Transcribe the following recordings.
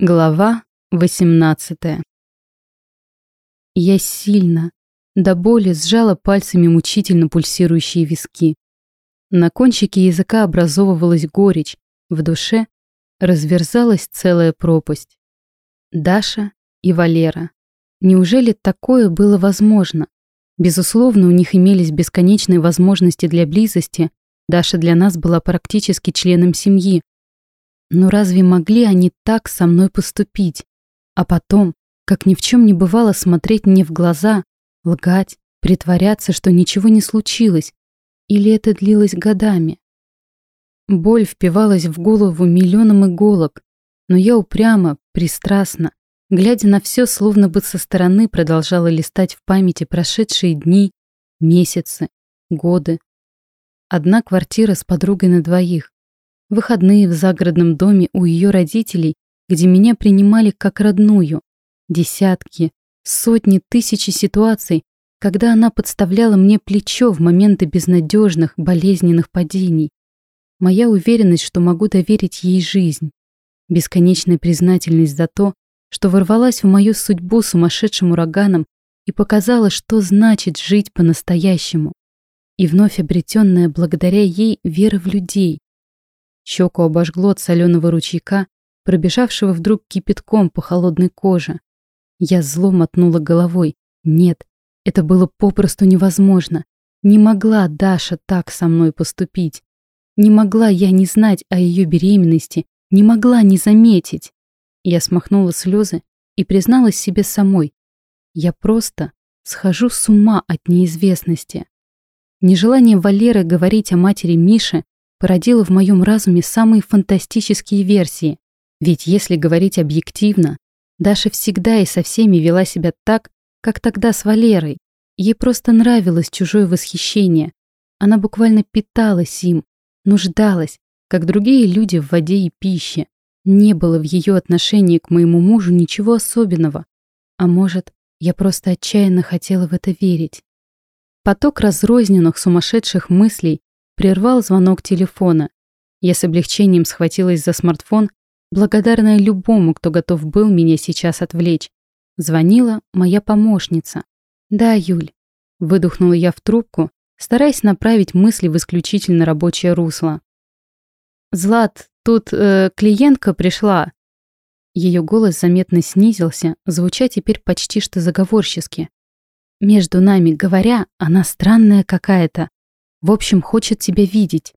Глава 18 Я сильно, до боли сжала пальцами мучительно пульсирующие виски. На кончике языка образовывалась горечь, в душе разверзалась целая пропасть. Даша и Валера. Неужели такое было возможно? Безусловно, у них имелись бесконечные возможности для близости. Даша для нас была практически членом семьи, но разве могли они так со мной поступить? А потом, как ни в чем не бывало, смотреть мне в глаза, лгать, притворяться, что ничего не случилось? Или это длилось годами? Боль впивалась в голову миллионом иголок, но я упрямо, пристрастно, глядя на все, словно бы со стороны продолжала листать в памяти прошедшие дни, месяцы, годы. Одна квартира с подругой на двоих, Выходные в загородном доме у ее родителей, где меня принимали как родную. Десятки, сотни, тысячи ситуаций, когда она подставляла мне плечо в моменты безнадежных, болезненных падений. Моя уверенность, что могу доверить ей жизнь. Бесконечная признательность за то, что ворвалась в мою судьбу сумасшедшим ураганом и показала, что значит жить по-настоящему. И вновь обретенная благодаря ей вера в людей, Щеку обожгло от соленого ручейка, пробежавшего вдруг кипятком по холодной коже. Я зло мотнула головой. Нет, это было попросту невозможно. Не могла Даша так со мной поступить. Не могла я не знать о ее беременности, не могла не заметить. Я смахнула слезы и призналась себе самой. Я просто схожу с ума от неизвестности. Нежелание Валеры говорить о матери Миши породила в моем разуме самые фантастические версии. Ведь если говорить объективно, Даша всегда и со всеми вела себя так, как тогда с Валерой. Ей просто нравилось чужое восхищение. Она буквально питалась им, нуждалась, как другие люди в воде и пище. Не было в ее отношении к моему мужу ничего особенного. А может, я просто отчаянно хотела в это верить. Поток разрозненных сумасшедших мыслей Прервал звонок телефона. Я с облегчением схватилась за смартфон, благодарная любому, кто готов был меня сейчас отвлечь. Звонила моя помощница. «Да, Юль», — выдохнула я в трубку, стараясь направить мысли в исключительно рабочее русло. «Злат, тут э, клиентка пришла». Ее голос заметно снизился, звуча теперь почти что заговорчески. Между нами говоря, она странная какая-то. В общем, хочет тебя видеть.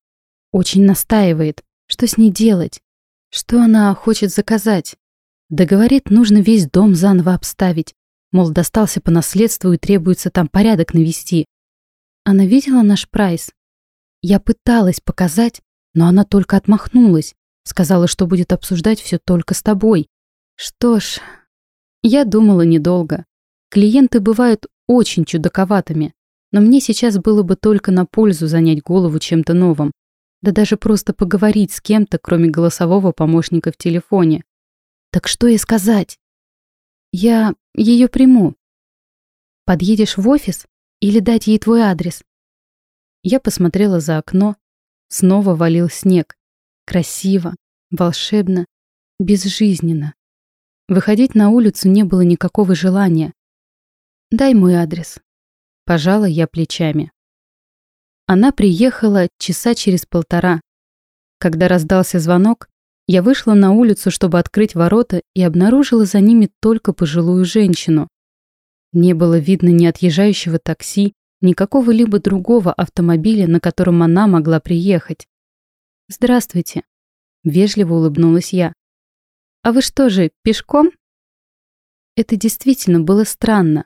Очень настаивает. Что с ней делать? Что она хочет заказать? Да говорит, нужно весь дом заново обставить. Мол, достался по наследству и требуется там порядок навести. Она видела наш прайс? Я пыталась показать, но она только отмахнулась. Сказала, что будет обсуждать все только с тобой. Что ж, я думала недолго. Клиенты бывают очень чудаковатыми. Но мне сейчас было бы только на пользу занять голову чем-то новым. Да даже просто поговорить с кем-то, кроме голосового помощника в телефоне. Так что ей сказать? Я ее приму. Подъедешь в офис или дать ей твой адрес? Я посмотрела за окно. Снова валил снег. Красиво, волшебно, безжизненно. Выходить на улицу не было никакого желания. Дай мой адрес. Пожала я плечами. Она приехала часа через полтора. Когда раздался звонок, я вышла на улицу, чтобы открыть ворота, и обнаружила за ними только пожилую женщину. Не было видно ни отъезжающего такси, ни какого-либо другого автомобиля, на котором она могла приехать. «Здравствуйте», — вежливо улыбнулась я. «А вы что же, пешком?» Это действительно было странно.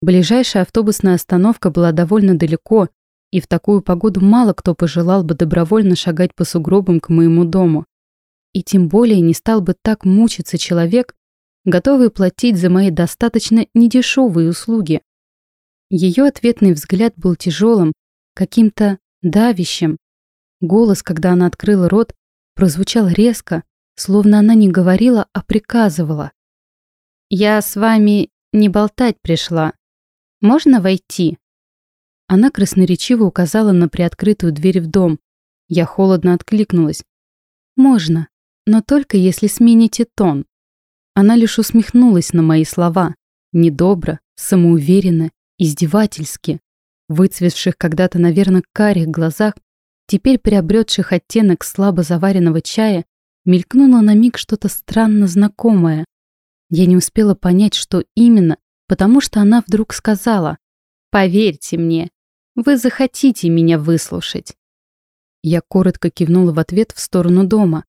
Ближайшая автобусная остановка была довольно далеко, и в такую погоду мало кто пожелал бы добровольно шагать по сугробам к моему дому. И тем более не стал бы так мучиться человек, готовый платить за мои достаточно недешевые услуги. Ее ответный взгляд был тяжелым, каким-то давящим. Голос, когда она открыла рот, прозвучал резко, словно она не говорила, а приказывала. «Я с вами не болтать пришла», можно войти?» Она красноречиво указала на приоткрытую дверь в дом. Я холодно откликнулась. «Можно, но только если смените тон». Она лишь усмехнулась на мои слова, недобро, самоуверенно, издевательски, выцветших когда-то, наверное, карих глазах, теперь приобретших оттенок слабо заваренного чая, мелькнуло на миг что-то странно знакомое. Я не успела понять, что именно, потому что она вдруг сказала «Поверьте мне, вы захотите меня выслушать». Я коротко кивнула в ответ в сторону дома.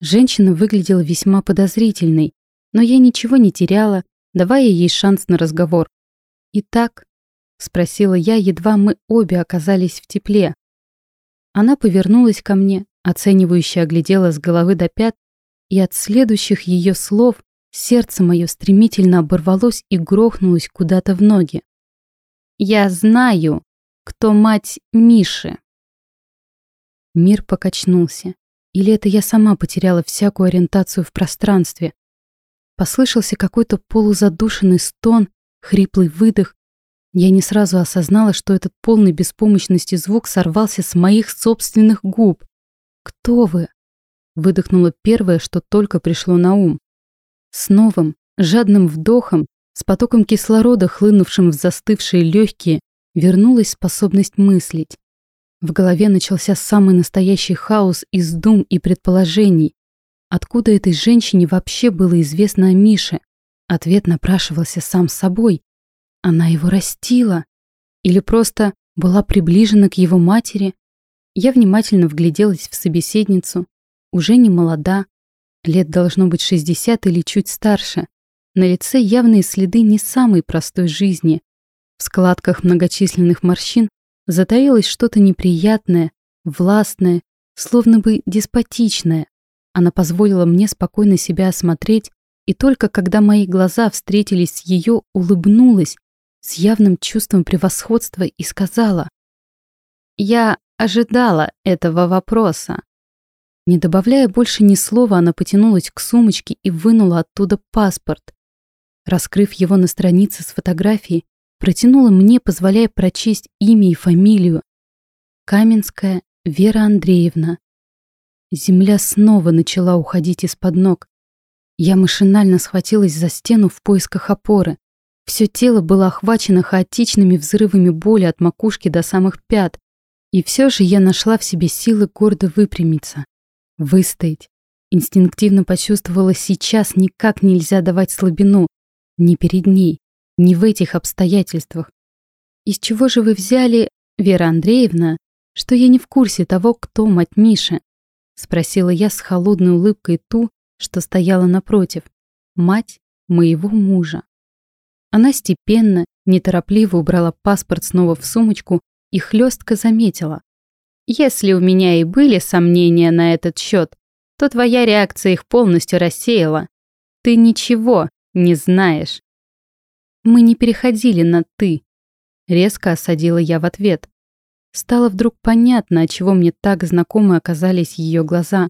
Женщина выглядела весьма подозрительной, но я ничего не теряла, давая ей шанс на разговор. «Итак?» — спросила я, едва мы обе оказались в тепле. Она повернулась ко мне, оценивающе оглядела с головы до пят, и от следующих ее слов сердце мое стремительно оборвалось и грохнулось куда-то в ноги. «Я знаю, кто мать Миши». Мир покачнулся. Или это я сама потеряла всякую ориентацию в пространстве? Послышался какой-то полузадушенный стон, хриплый выдох. Я не сразу осознала, что этот полный беспомощности звук сорвался с моих собственных губ. «Кто вы?» Выдохнула первое, что только пришло на ум. С новым, жадным вдохом, с потоком кислорода, хлынувшим в застывшие легкие, вернулась способность мыслить. В голове начался самый настоящий хаос из дум и предположений. Откуда этой женщине вообще было известно о Мише? Ответ напрашивался сам собой. Она его растила. Или просто была приближена к его матери? Я внимательно вгляделась в собеседницу. Уже не молода. Лет должно быть 60 или чуть старше. На лице явные следы не самой простой жизни. В складках многочисленных морщин затаилось что-то неприятное, властное, словно бы деспотичное. Она позволила мне спокойно себя осмотреть, и только когда мои глаза встретились с ее, улыбнулась с явным чувством превосходства и сказала «Я ожидала этого вопроса». Не добавляя больше ни слова, она потянулась к сумочке и вынула оттуда паспорт. Раскрыв его на странице с фотографией, протянула мне, позволяя прочесть имя и фамилию. Каменская Вера Андреевна, Земля снова начала уходить из-под ног. Я машинально схватилась за стену в поисках опоры. Все тело было охвачено хаотичными взрывами боли от макушки до самых пят. И все же я нашла в себе силы гордо выпрямиться, выстоять. Инстинктивно почувствовала, сейчас никак нельзя давать слабину. Ни перед ней, ни в этих обстоятельствах. Из чего же вы взяли, Вера Андреевна, что я не в курсе того, кто мать Миши? Спросила я с холодной улыбкой ту, что стояла напротив. Мать моего мужа. Она степенно, неторопливо убрала паспорт снова в сумочку и хлестко заметила. «Если у меня и были сомнения на этот счет, то твоя реакция их полностью рассеяла. Ты ничего не знаешь». «Мы не переходили на «ты», — резко осадила я в ответ. Стало вдруг понятно, отчего мне так знакомы оказались ее глаза.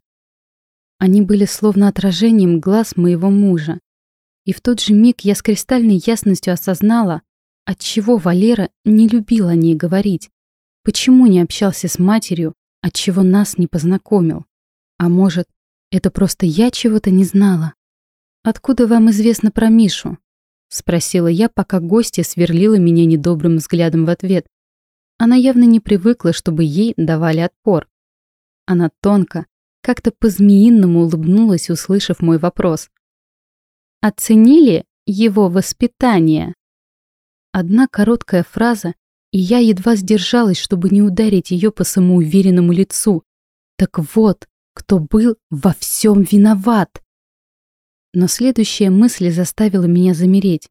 Они были словно отражением глаз моего мужа. И в тот же миг я с кристальной ясностью осознала, отчего Валера не любил о ней говорить, почему не общался с матерью, отчего нас не познакомил. А может, это просто я чего-то не знала? «Откуда вам известно про Мишу?» — спросила я, пока гостья сверлила меня недобрым взглядом в ответ. Она явно не привыкла, чтобы ей давали отпор. Она тонко, как-то по-змеиному улыбнулась, услышав мой вопрос. «Оценили его воспитание?» Одна короткая фраза, и я едва сдержалась, чтобы не ударить ее по самоуверенному лицу. Так вот, кто был во всем виноват. Но следующая мысль заставила меня замереть,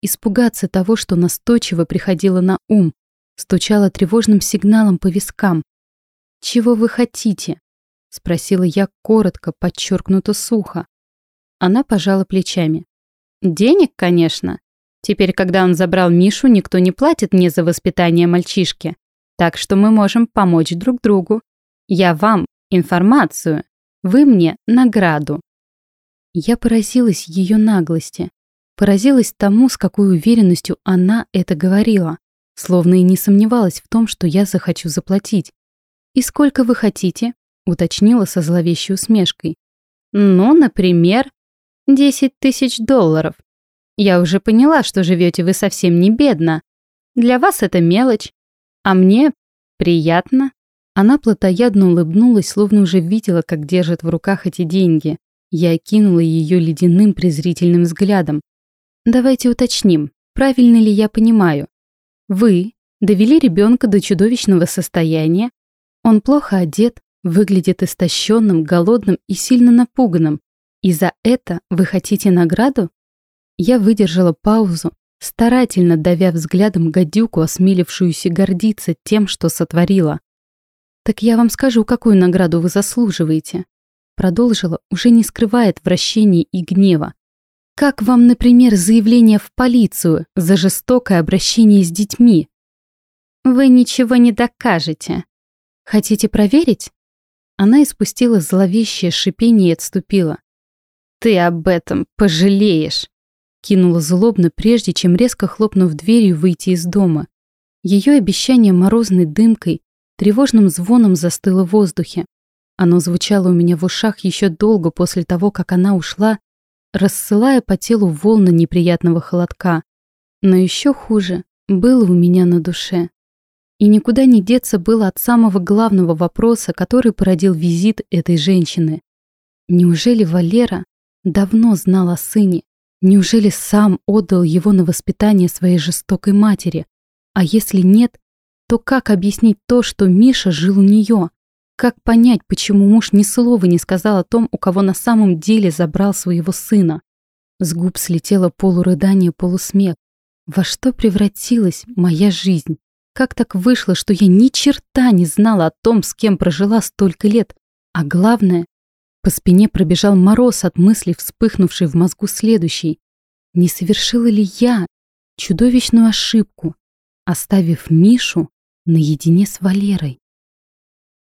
испугаться того, что настойчиво приходило на ум стучала тревожным сигналом по вискам. «Чего вы хотите?» — спросила я коротко, подчеркнуто сухо. Она пожала плечами. «Денег, конечно. Теперь, когда он забрал Мишу, никто не платит мне за воспитание мальчишки. Так что мы можем помочь друг другу. Я вам информацию, вы мне награду». Я поразилась ее наглости. Поразилась тому, с какой уверенностью она это говорила словно и не сомневалась в том, что я захочу заплатить. «И сколько вы хотите?» — уточнила со зловещей усмешкой. «Ну, например...» Десять тысяч долларов. Я уже поняла, что живете вы совсем не бедно. Для вас это мелочь, а мне приятно. Она плотоядно улыбнулась, словно уже видела, как держит в руках эти деньги. Я окинула ее ледяным презрительным взглядом. Давайте уточним, правильно ли я понимаю. Вы довели ребенка до чудовищного состояния. Он плохо одет, выглядит истощенным, голодным и сильно напуганным. И за это вы хотите награду? Я выдержала паузу, старательно давя взглядом гадюку, осмелившуюся гордиться тем, что сотворила. «Так я вам скажу, какую награду вы заслуживаете», продолжила, уже не скрывая отвращения и гнева. «Как вам, например, заявление в полицию за жестокое обращение с детьми?» «Вы ничего не докажете. Хотите проверить?» Она испустила зловещее шипение и отступила. «Ты об этом пожалеешь!» Кинула злобно, прежде чем резко хлопнув дверью выйти из дома. Ее обещание морозной дымкой, тревожным звоном застыло в воздухе. Оно звучало у меня в ушах еще долго после того, как она ушла, рассылая по телу волны неприятного холодка. Но еще хуже было у меня на душе. И никуда не деться было от самого главного вопроса, который породил визит этой женщины. Неужели Валера давно знал о сыне? Неужели сам отдал его на воспитание своей жестокой матери? А если нет, то как объяснить то, что Миша жил у нее? Как понять, почему муж ни слова не сказал о том, у кого на самом деле забрал своего сына? С губ слетело полурыдание, полусмех. Во что превратилась моя жизнь? Как так вышло, что я ни черта не знала о том, с кем прожила столько лет? А главное, по спине пробежал мороз от мысли, вспыхнувшей в мозгу следующей. Не совершила ли я чудовищную ошибку, оставив Мишу наедине с Валерой?